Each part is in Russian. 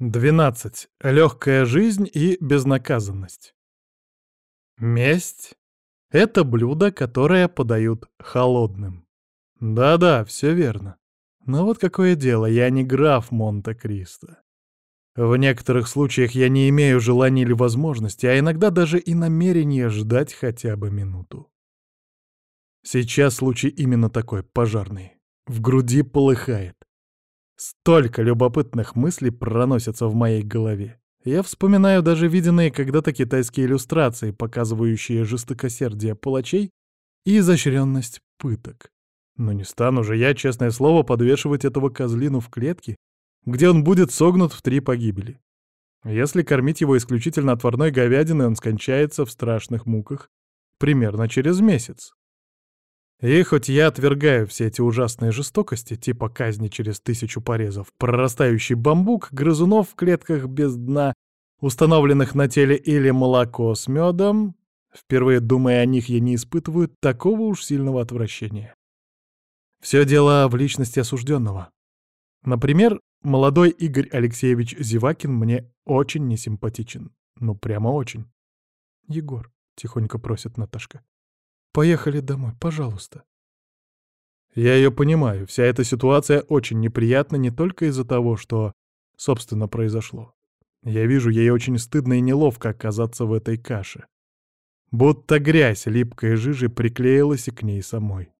12. Легкая жизнь и безнаказанность. Месть — это блюдо, которое подают холодным. Да-да, все верно. Но вот какое дело, я не граф Монте-Кристо. В некоторых случаях я не имею желания или возможности, а иногда даже и намерения ждать хотя бы минуту. Сейчас случай именно такой, пожарный. В груди полыхает. Столько любопытных мыслей проносятся в моей голове. Я вспоминаю даже виденные когда-то китайские иллюстрации, показывающие жестокосердие палачей и изощренность пыток. Но не стану же я, честное слово, подвешивать этого козлину в клетке, где он будет согнут в три погибели. Если кормить его исключительно отварной говядиной, он скончается в страшных муках примерно через месяц. И хоть я отвергаю все эти ужасные жестокости, типа казни через тысячу порезов, прорастающий бамбук, грызунов в клетках без дна, установленных на теле или молоко с медом, впервые думая о них, я не испытываю такого уж сильного отвращения. Все дело в личности осужденного. Например, молодой Игорь Алексеевич Зевакин мне очень несимпатичен. Ну, прямо очень. «Егор», — тихонько просит Наташка, Поехали домой, пожалуйста. Я ее понимаю, вся эта ситуация очень неприятна не только из-за того, что, собственно, произошло. Я вижу, ей очень стыдно и неловко оказаться в этой каше. Будто грязь липкой жижи приклеилась и к ней самой.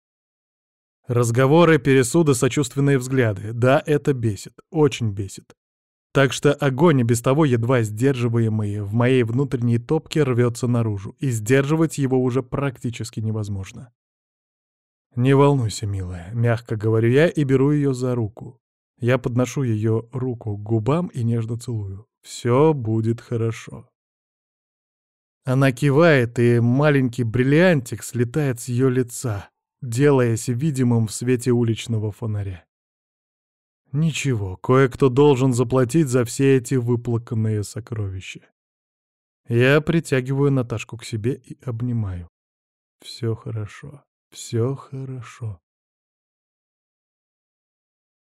Разговоры, пересуды, сочувственные взгляды. Да, это бесит, очень бесит. Так что огонь, без того едва сдерживаемый, в моей внутренней топке рвется наружу, и сдерживать его уже практически невозможно. «Не волнуйся, милая», — мягко говорю я и беру ее за руку. Я подношу ее руку к губам и нежно целую. «Все будет хорошо». Она кивает, и маленький бриллиантик слетает с ее лица, делаясь видимым в свете уличного фонаря. Ничего, кое-кто должен заплатить за все эти выплаканные сокровища. Я притягиваю Наташку к себе и обнимаю. Все хорошо, все хорошо.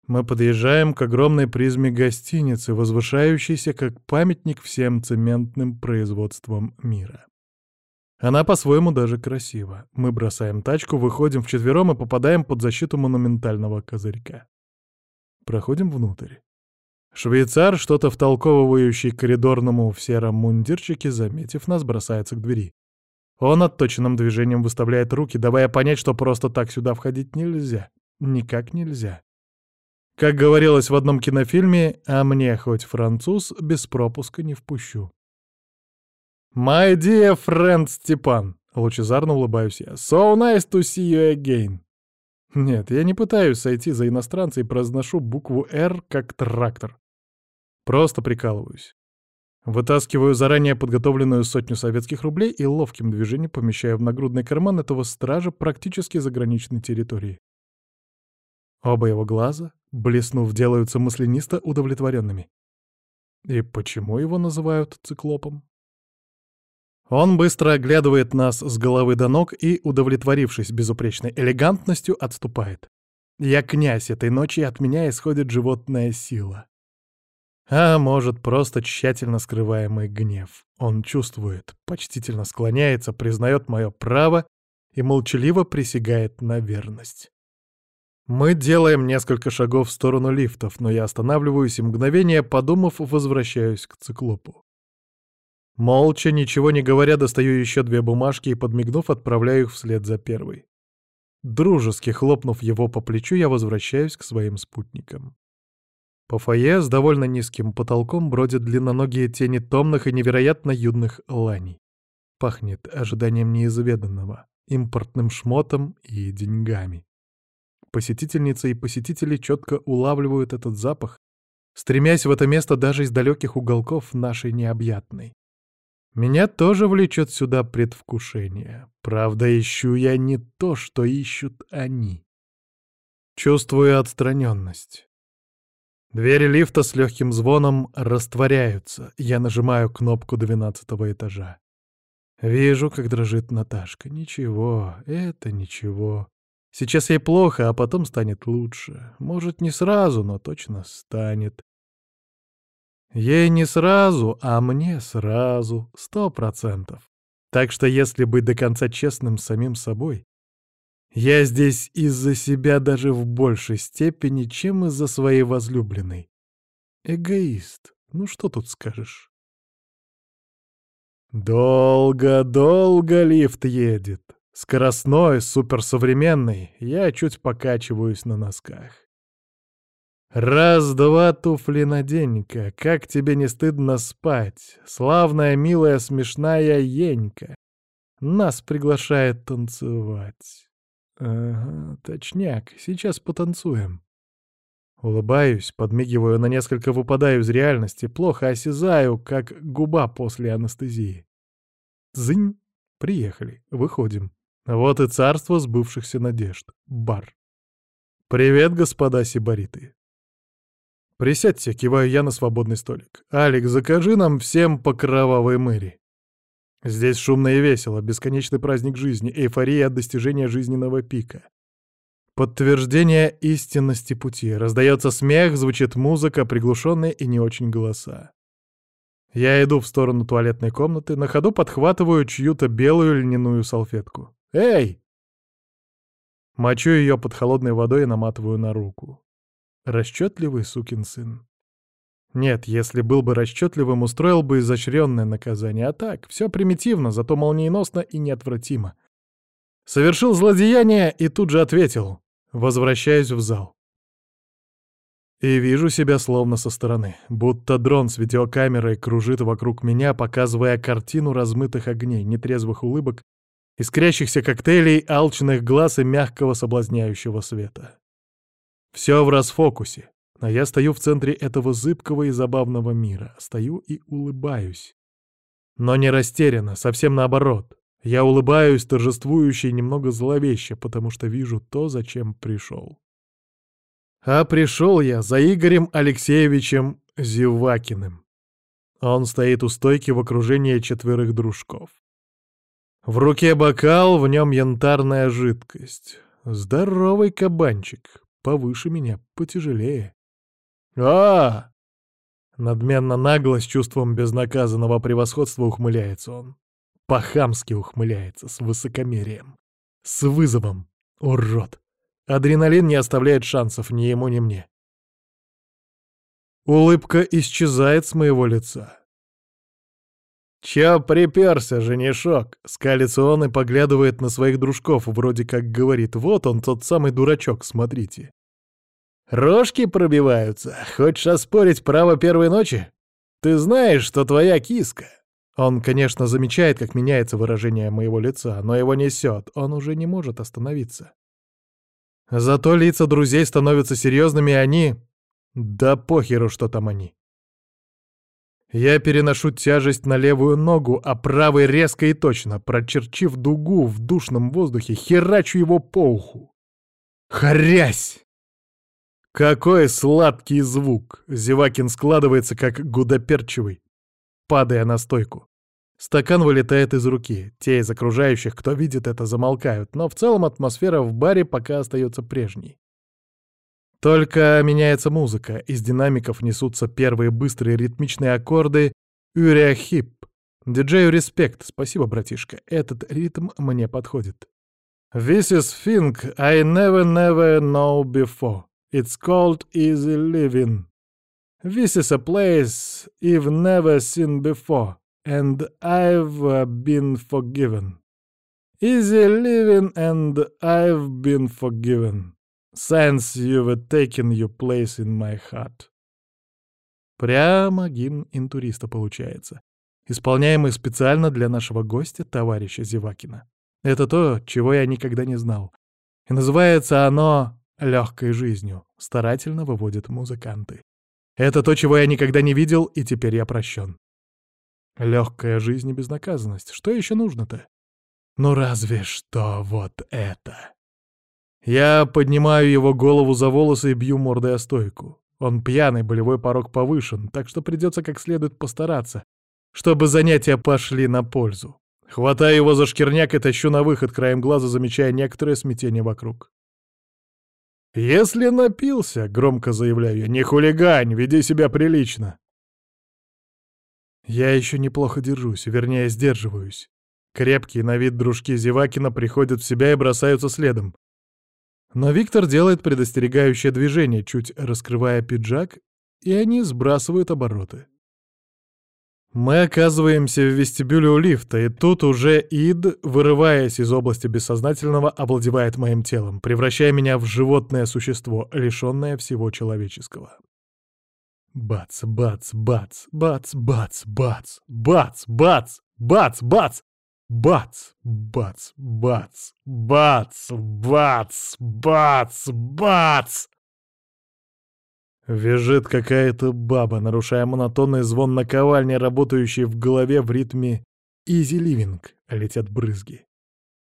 Мы подъезжаем к огромной призме гостиницы, возвышающейся как памятник всем цементным производствам мира. Она по-своему даже красива. Мы бросаем тачку, выходим вчетвером и попадаем под защиту монументального козырька. Проходим внутрь. Швейцар, что-то втолковывающий коридорному в сером мундирчике, заметив нас, бросается к двери. Он отточенным движением выставляет руки, давая понять, что просто так сюда входить нельзя. Никак нельзя. Как говорилось в одном кинофильме, а мне хоть француз, без пропуска не впущу. «My dear friend Степан», — лучезарно улыбаюсь я, — «so nice to see you again». Нет, я не пытаюсь сойти за иностранца и произношу букву «Р» как трактор. Просто прикалываюсь. Вытаскиваю заранее подготовленную сотню советских рублей и ловким движением помещаю в нагрудный карман этого стража практически заграничной территории. Оба его глаза, блеснув, делаются мысленисто удовлетворенными. И почему его называют циклопом? Он быстро оглядывает нас с головы до ног и, удовлетворившись безупречной элегантностью, отступает. Я князь этой ночи, от меня исходит животная сила. А может, просто тщательно скрываемый гнев. Он чувствует, почтительно склоняется, признает мое право и молчаливо присягает на верность. Мы делаем несколько шагов в сторону лифтов, но я останавливаюсь и мгновение, подумав, возвращаюсь к циклопу. Молча, ничего не говоря, достаю еще две бумажки и, подмигнув, отправляю их вслед за первой. Дружески хлопнув его по плечу, я возвращаюсь к своим спутникам. По фойе с довольно низким потолком бродят длинноногие тени томных и невероятно юдных ланей. Пахнет ожиданием неизведанного, импортным шмотом и деньгами. Посетительницы и посетители четко улавливают этот запах, стремясь в это место даже из далеких уголков нашей необъятной. Меня тоже влечет сюда предвкушение. Правда, ищу я не то, что ищут они. Чувствую отстраненность. Двери лифта с легким звоном растворяются. Я нажимаю кнопку двенадцатого этажа. Вижу, как дрожит Наташка. Ничего, это ничего. Сейчас ей плохо, а потом станет лучше. Может, не сразу, но точно станет. Ей не сразу, а мне сразу, сто процентов. Так что если быть до конца честным с самим собой, я здесь из-за себя даже в большей степени, чем из-за своей возлюбленной. Эгоист, ну что тут скажешь? Долго-долго лифт едет. Скоростной, суперсовременный, я чуть покачиваюсь на носках. Раз-два туфли надень-ка, как тебе не стыдно спать, славная, милая, смешная Енька. Нас приглашает танцевать. Ага, точняк, сейчас потанцуем. Улыбаюсь, подмигиваю, на несколько выпадаю из реальности, плохо осязаю, как губа после анестезии. Зынь, приехали, выходим. Вот и царство сбывшихся надежд. Бар. «Привет, господа сибариты!» «Присядьте», — киваю я на свободный столик. «Алик, закажи нам всем по кровавой мэри». Здесь шумно и весело, бесконечный праздник жизни, эйфория от достижения жизненного пика. Подтверждение истинности пути. Раздается смех, звучит музыка, приглушенные и не очень голоса. Я иду в сторону туалетной комнаты, на ходу подхватываю чью-то белую льняную салфетку. «Эй!» Мочу ее под холодной водой и наматываю на руку. Расчетливый сукин сын. Нет, если был бы расчетливым, устроил бы изощренное наказание, а так, все примитивно, зато молниеносно и неотвратимо. Совершил злодеяние и тут же ответил. Возвращаюсь в зал. И вижу себя словно со стороны, будто дрон с видеокамерой кружит вокруг меня, показывая картину размытых огней, нетрезвых улыбок искрящихся коктейлей, алчных глаз и мягкого соблазняющего света. Все в расфокусе, а я стою в центре этого зыбкого и забавного мира, стою и улыбаюсь. Но не растерянно, совсем наоборот. Я улыбаюсь торжествующе и немного зловеще, потому что вижу то, зачем пришел. А пришел я за Игорем Алексеевичем Зевакиным. Он стоит у стойки в окружении четверых дружков. В руке бокал, в нем янтарная жидкость. Здоровый кабанчик. Повыше меня, потяжелее. а Надменно нагло, с чувством безнаказанного превосходства ухмыляется он. По-хамски ухмыляется, с высокомерием. С вызовом. Урод. Адреналин не оставляет шансов ни ему, ни мне. Улыбка исчезает с моего лица. «Чё припёрся, женишок?» — скалится он и поглядывает на своих дружков, вроде как говорит, «Вот он, тот самый дурачок, смотрите». «Рожки пробиваются. Хочешь оспорить право первой ночи? Ты знаешь, что твоя киска...» Он, конечно, замечает, как меняется выражение моего лица, но его несет, он уже не может остановиться. Зато лица друзей становятся серьезными, и они... Да похеру, что там они. Я переношу тяжесть на левую ногу, а правой резко и точно, прочерчив дугу в душном воздухе, херачу его по уху. Хрясь! Какой сладкий звук! Зевакин складывается, как гудоперчивый, падая на стойку. Стакан вылетает из руки. Те из окружающих, кто видит это, замолкают, но в целом атмосфера в баре пока остается прежней. Только меняется музыка, из динамиков несутся первые быстрые ритмичные аккорды «Юрия Хип». Диджею респект, спасибо, братишка, этот ритм мне подходит. This is thing I never never know before. It's called easy living. This is a place you've never seen before, and I've been forgiven. Easy living and I've been forgiven. Since you've taken your place in my heart. Прямо гимн интуриста получается, исполняемый специально для нашего гостя, товарища Зевакина. Это то, чего я никогда не знал. И называется оно «Легкой жизнью», старательно выводят музыканты. Это то, чего я никогда не видел, и теперь я прощен. Легкая жизнь и безнаказанность. Что еще нужно-то? Ну разве что вот это. Я поднимаю его голову за волосы и бью мордой о стойку. Он пьяный, болевой порог повышен, так что придется как следует постараться, чтобы занятия пошли на пользу. Хватаю его за шкирняк и тащу на выход, краем глаза замечая некоторое смятение вокруг. «Если напился», — громко заявляю я, — «не хулигань, веди себя прилично». Я еще неплохо держусь, вернее, сдерживаюсь. Крепкие на вид дружки Зевакина приходят в себя и бросаются следом. Но Виктор делает предостерегающее движение, чуть раскрывая пиджак, и они сбрасывают обороты. Мы оказываемся в вестибюле у лифта, и тут уже Ид, вырываясь из области бессознательного, овладевает моим телом, превращая меня в животное существо, лишенное всего человеческого. Бац, бац, бац, бац, бац, бац, бац, бац, бац, бац, бац, бац, бац, бац, бац, бац, бац. Вяжет какая-то баба, нарушая монотонный звон наковальни, работающий в голове в ритме «Изи ливинг», летят брызги.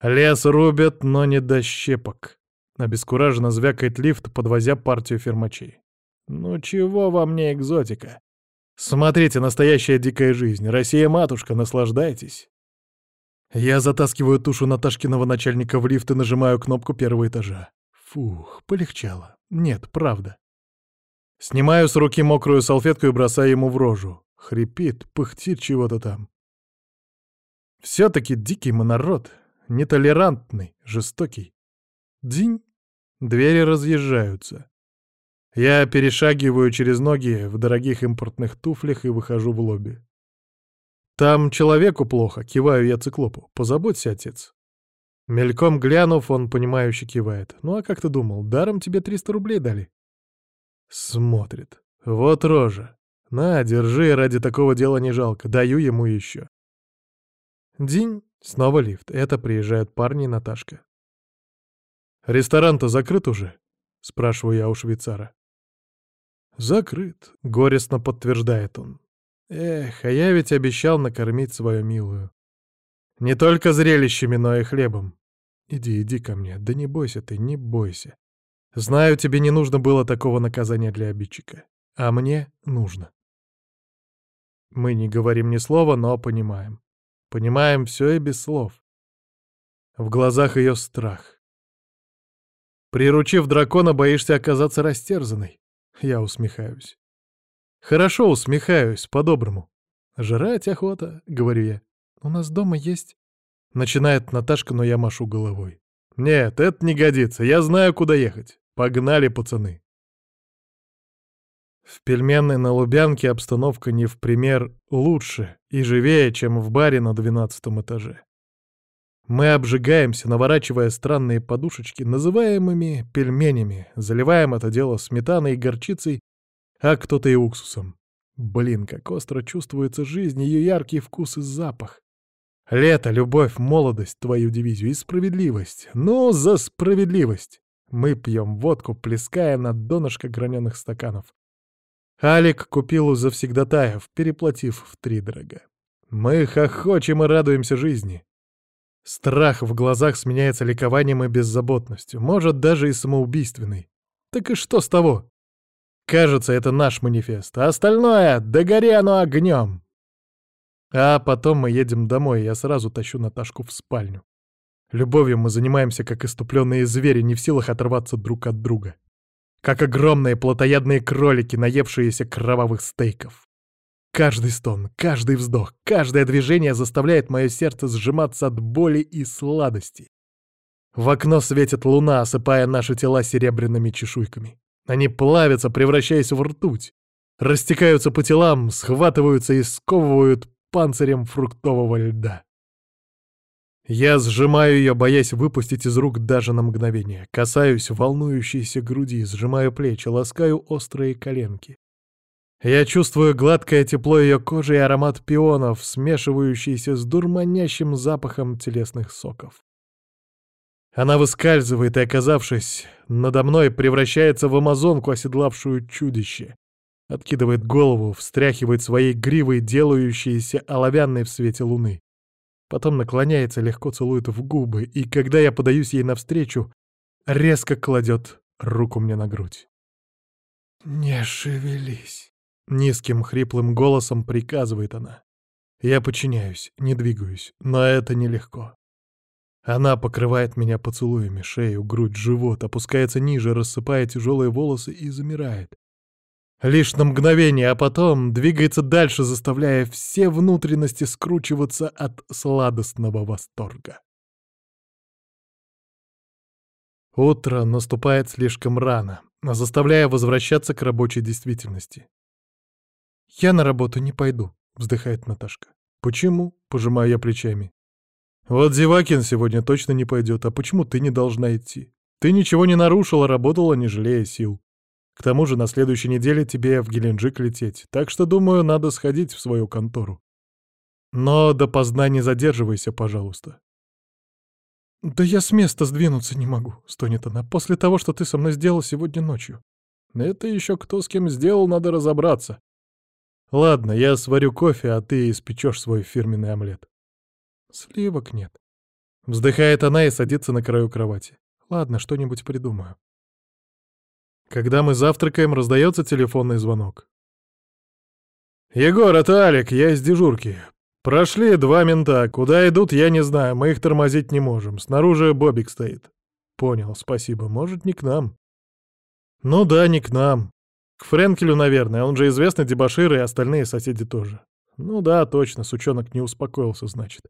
Лес рубят, но не до щепок. Обескураженно звякает лифт, подвозя партию фермачей. Ну чего во мне экзотика? Смотрите, настоящая дикая жизнь. Россия-матушка, наслаждайтесь. Я затаскиваю тушу Наташкиного начальника в лифт и нажимаю кнопку первого этажа. Фух, полегчало. Нет, правда. Снимаю с руки мокрую салфетку и бросаю ему в рожу. Хрипит, пыхтит чего-то там. Все-таки дикий мы народ. Нетолерантный, жестокий. Дзинь. Двери разъезжаются. Я перешагиваю через ноги в дорогих импортных туфлях и выхожу в лобби. «Там человеку плохо», — киваю я циклопу. «Позаботься, отец». Мельком глянув, он понимающе кивает. «Ну а как ты думал, даром тебе 300 рублей дали?» Смотрит. «Вот рожа. На, держи, ради такого дела не жалко. Даю ему еще». День. Снова лифт. Это приезжают парни и Наташка. «Ресторан-то закрыт уже?» — спрашиваю я у швейцара. «Закрыт», — горестно подтверждает он. «Эх, а я ведь обещал накормить свою милую. Не только зрелищами, но и хлебом. Иди, иди ко мне, да не бойся ты, не бойся. Знаю, тебе не нужно было такого наказания для обидчика. А мне нужно». Мы не говорим ни слова, но понимаем. Понимаем все и без слов. В глазах ее страх. Приручив дракона, боишься оказаться растерзанной. Я усмехаюсь. Хорошо усмехаюсь, по-доброму. Жрать охота, говорю я. У нас дома есть... Начинает Наташка, но я машу головой. Нет, это не годится, я знаю, куда ехать. Погнали, пацаны. В пельменной на Лубянке обстановка не в пример лучше и живее, чем в баре на двенадцатом этаже. Мы обжигаемся, наворачивая странные подушечки, называемыми пельменями, заливаем это дело сметаной и горчицей, а кто-то и уксусом. Блин, как остро чувствуется жизнь, ее яркий вкус и запах. Лето, любовь, молодость, твою дивизию и справедливость. Ну, за справедливость! Мы пьем водку, плеская на донышко граненых стаканов. Алик купил у завсегдатаев, переплатив втридорога. Мы хохочем и радуемся жизни. Страх в глазах сменяется ликованием и беззаботностью, может, даже и самоубийственный. Так и что с того? Кажется, это наш манифест, а остальное — да гори оно огнем. А потом мы едем домой, и я сразу тащу Наташку в спальню. Любовью мы занимаемся, как иступленные звери, не в силах оторваться друг от друга. Как огромные плотоядные кролики, наевшиеся кровавых стейков. Каждый стон, каждый вздох, каждое движение заставляет мое сердце сжиматься от боли и сладости. В окно светит луна, осыпая наши тела серебряными чешуйками. Они плавятся, превращаясь в ртуть. Растекаются по телам, схватываются и сковывают панцирем фруктового льда. Я сжимаю ее, боясь выпустить из рук даже на мгновение. Касаюсь волнующейся груди, сжимаю плечи, ласкаю острые коленки. Я чувствую гладкое тепло ее кожи и аромат пионов, смешивающийся с дурманящим запахом телесных соков. Она выскальзывает и, оказавшись надо мной, превращается в амазонку, оседлавшую чудище. Откидывает голову, встряхивает своей гривой, делающейся оловянной в свете луны. Потом наклоняется, легко целует в губы, и когда я подаюсь ей навстречу, резко кладет руку мне на грудь. «Не шевелись». Низким хриплым голосом приказывает она. Я подчиняюсь, не двигаюсь, но это нелегко. Она покрывает меня поцелуями, шею, грудь, живот, опускается ниже, рассыпая тяжелые волосы и замирает. Лишь на мгновение, а потом двигается дальше, заставляя все внутренности скручиваться от сладостного восторга. Утро наступает слишком рано, заставляя возвращаться к рабочей действительности. «Я на работу не пойду», — вздыхает Наташка. «Почему?» — пожимаю я плечами. «Вот Зевакин сегодня точно не пойдет, а почему ты не должна идти? Ты ничего не нарушила, работала, не жалея сил. К тому же на следующей неделе тебе в Геленджик лететь, так что, думаю, надо сходить в свою контору. Но допоздна не задерживайся, пожалуйста. «Да я с места сдвинуться не могу», — стонет она, — «после того, что ты со мной сделал сегодня ночью». «Это еще кто с кем сделал, надо разобраться». «Ладно, я сварю кофе, а ты испечешь свой фирменный омлет». «Сливок нет». Вздыхает она и садится на краю кровати. «Ладно, что-нибудь придумаю». Когда мы завтракаем, раздается телефонный звонок. «Егор, это Алик, я из дежурки. Прошли два мента. Куда идут, я не знаю, мы их тормозить не можем. Снаружи Бобик стоит». «Понял, спасибо. Может, не к нам?» «Ну да, не к нам. К Френкелю, наверное. Он же известный дебошир, и остальные соседи тоже. Ну да, точно, сучонок не успокоился, значит».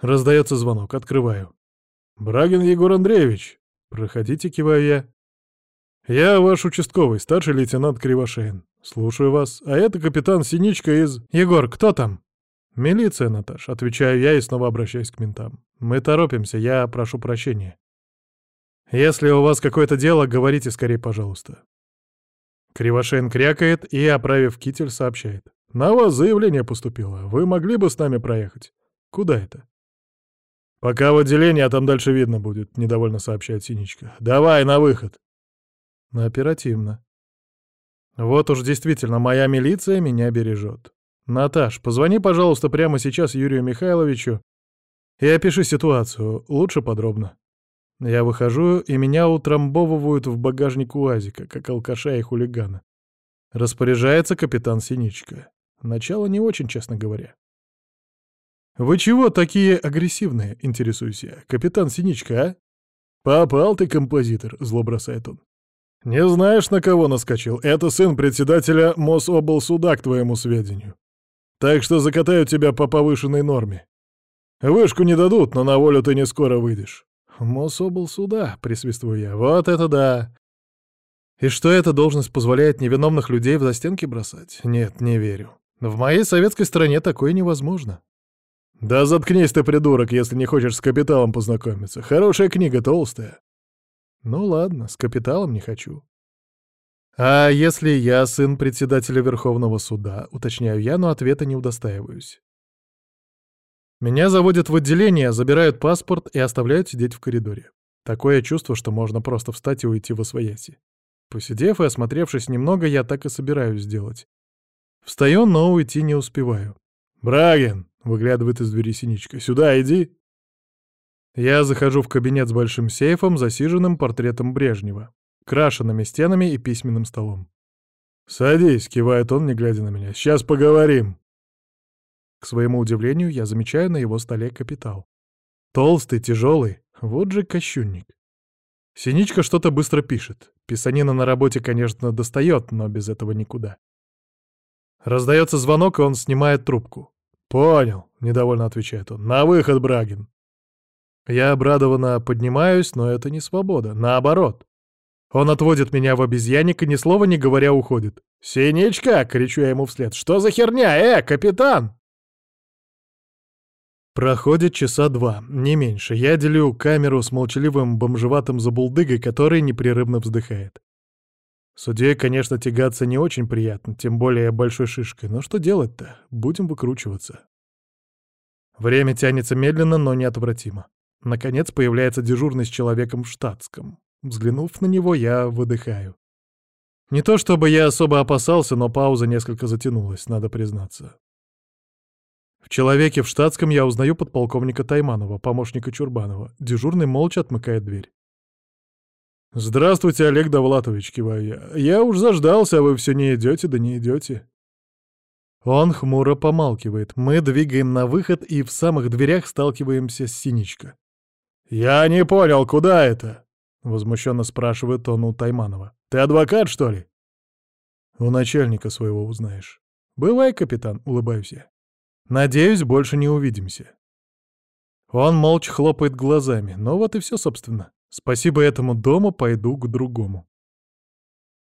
Раздается звонок, открываю. «Брагин Егор Андреевич!» «Проходите», киваю я. «Я ваш участковый, старший лейтенант Кривошеин. Слушаю вас. А это капитан Синичка из...» «Егор, кто там?» «Милиция, Наташ», — отвечаю я и снова обращаюсь к ментам. «Мы торопимся, я прошу прощения. Если у вас какое-то дело, говорите скорее, пожалуйста». Кривошеин крякает и, оправив китель, сообщает. «На вас заявление поступило. Вы могли бы с нами проехать? Куда это?» «Пока в отделении, а там дальше видно будет», — недовольно сообщает Синичка. «Давай, на выход!» Оперативно. Вот уж действительно, моя милиция меня бережет. Наташ, позвони, пожалуйста, прямо сейчас Юрию Михайловичу и опиши ситуацию, лучше подробно. Я выхожу, и меня утрамбовывают в багажник УАЗика, как алкаша и хулигана. Распоряжается капитан Синичка. Начало не очень, честно говоря. «Вы чего такие агрессивные?» — интересуюсь я. «Капитан Синичка, а?» «Попал ты, композитор», — зло бросает он. «Не знаешь, на кого наскочил? Это сын председателя Мособлсуда, к твоему сведению. Так что закатаю тебя по повышенной норме. Вышку не дадут, но на волю ты не скоро выйдешь». «Мособлсуда», — присвистываю я, — «вот это да!» И что эта должность позволяет невиновных людей в застенки бросать? Нет, не верю. В моей советской стране такое невозможно. Да заткнись ты, придурок, если не хочешь с капиталом познакомиться. Хорошая книга, толстая. Ну ладно, с капиталом не хочу. А если я сын председателя Верховного суда, уточняю я, но ответа не удостаиваюсь. Меня заводят в отделение, забирают паспорт и оставляют сидеть в коридоре. Такое чувство, что можно просто встать и уйти во свояси. Посидев и осмотревшись немного, я так и собираюсь сделать. Встаю, но уйти не успеваю. «Брагин!» — выглядывает из двери Синичка. «Сюда иди!» Я захожу в кабинет с большим сейфом, засиженным портретом Брежнева, крашенными стенами и письменным столом. «Садись», — кивает он, не глядя на меня. «Сейчас поговорим». К своему удивлению, я замечаю на его столе капитал. Толстый, тяжелый, вот же кощунник. Синичка что-то быстро пишет. Писанина на работе, конечно, достает, но без этого никуда. Раздается звонок, и он снимает трубку. «Понял», — недовольно отвечает он. «На выход, Брагин». Я обрадованно поднимаюсь, но это не свобода, наоборот. Он отводит меня в обезьянник и ни слова не говоря уходит. «Синичка!» — кричу я ему вслед. «Что за херня? Э, капитан!» Проходит часа два, не меньше. Я делю камеру с молчаливым бомжеватым забулдыгой, который непрерывно вздыхает. Судьей, конечно, тягаться не очень приятно, тем более большой шишкой, но что делать-то? Будем выкручиваться. Время тянется медленно, но неотвратимо. Наконец появляется дежурный с человеком в штатском. Взглянув на него, я выдыхаю. Не то чтобы я особо опасался, но пауза несколько затянулась, надо признаться. В человеке в штатском я узнаю подполковника Тайманова, помощника Чурбанова. Дежурный молча отмыкает дверь. «Здравствуйте, Олег Довлатович», — киваю я. «Я уж заждался, а вы все не идете, да не идете». Он хмуро помалкивает. Мы двигаем на выход и в самых дверях сталкиваемся с Синичка. «Я не понял, куда это?» — возмущенно спрашивает он у Тайманова. «Ты адвокат, что ли?» У начальника своего узнаешь. Бывай, капитан, улыбаюсь я. Надеюсь, больше не увидимся. Он молча хлопает глазами, но вот и все, собственно. Спасибо этому дому пойду к другому.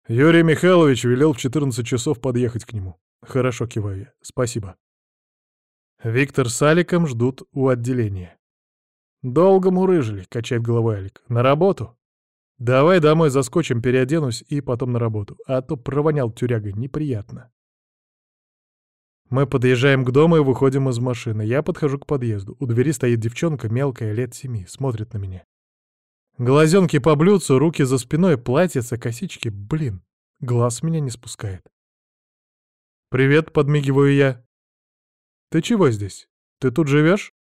Юрий Михайлович велел в 14 часов подъехать к нему. Хорошо, киваю я. Спасибо. Виктор с Аликом ждут у отделения. «Долго мурыжили», — качает головой Алик. «На работу?» «Давай домой заскочим, переоденусь и потом на работу, а то провонял тюряга, неприятно». Мы подъезжаем к дому и выходим из машины. Я подхожу к подъезду. У двери стоит девчонка, мелкая, лет семи, смотрит на меня. Глазенки по блюдцу, руки за спиной, платьице, косички. Блин, глаз меня не спускает. «Привет», — подмигиваю я. «Ты чего здесь? Ты тут живешь?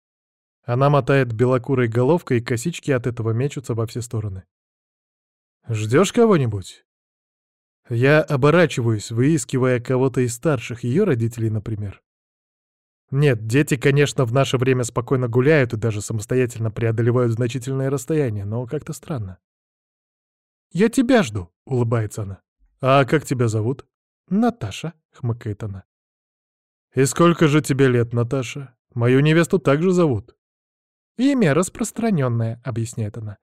Она мотает белокурой головкой, и косички от этого мечутся во все стороны. Ждешь кого-нибудь? Я оборачиваюсь, выискивая кого-то из старших, ее родителей, например. Нет, дети, конечно, в наше время спокойно гуляют и даже самостоятельно преодолевают значительное расстояние, но как-то странно. «Я тебя жду», — улыбается она. «А как тебя зовут?» «Наташа», — хмыкает она. «И сколько же тебе лет, Наташа? Мою невесту также зовут». «Имя распространенное», — объясняет она.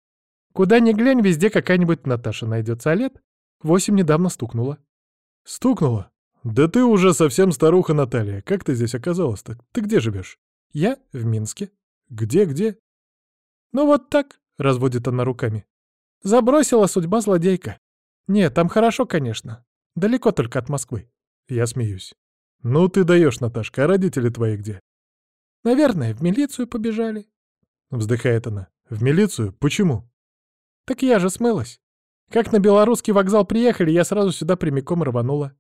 «Куда ни глянь, везде какая-нибудь Наташа найдется, а лет восемь недавно стукнула». «Стукнула? Да ты уже совсем старуха, Наталья. Как ты здесь оказалась-то? Ты где живешь?» «Я в Минске». «Где-где?» «Ну вот так», — разводит она руками. «Забросила судьба злодейка. Нет, там хорошо, конечно. Далеко только от Москвы». Я смеюсь. «Ну ты даешь, Наташка, а родители твои где?» «Наверное, в милицию побежали». Вздыхает она. В милицию? Почему? Так я же смылась. Как на белорусский вокзал приехали, я сразу сюда прямиком рванула.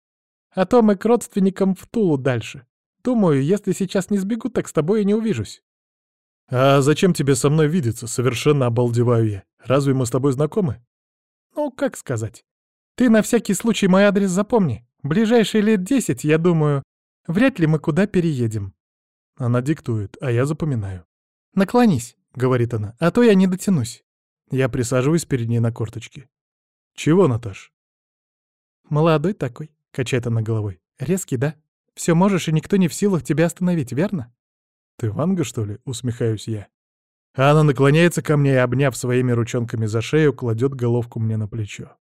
А то мы к родственникам в Тулу дальше. Думаю, если сейчас не сбегу, так с тобой и не увижусь. А зачем тебе со мной видеться? Совершенно обалдеваю я. Разве мы с тобой знакомы? Ну, как сказать. Ты на всякий случай мой адрес запомни. Ближайшие лет десять, я думаю, вряд ли мы куда переедем. Она диктует, а я запоминаю. Наклонись. — говорит она, — «а то я не дотянусь». Я присаживаюсь перед ней на корточки. «Чего, Наташ?» «Молодой такой», — качает она головой. «Резкий, да? Все можешь, и никто не в силах тебя остановить, верно?» «Ты Ванга, что ли?» — усмехаюсь я. А она наклоняется ко мне и, обняв своими ручонками за шею, кладет головку мне на плечо.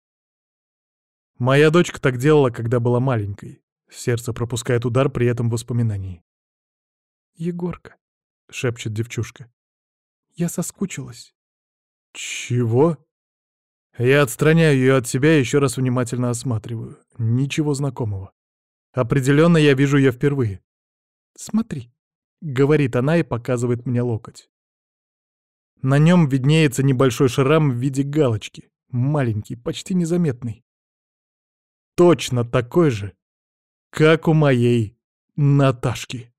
Моя дочка так делала, когда была маленькой. Сердце пропускает удар при этом воспоминании. «Егорка», — шепчет девчушка. Я соскучилась. Чего? Я отстраняю ее от себя и еще раз внимательно осматриваю. Ничего знакомого. Определенно я вижу ее впервые. Смотри, говорит она и показывает мне локоть. На нем виднеется небольшой шрам в виде галочки. Маленький, почти незаметный. Точно такой же, как у моей Наташки.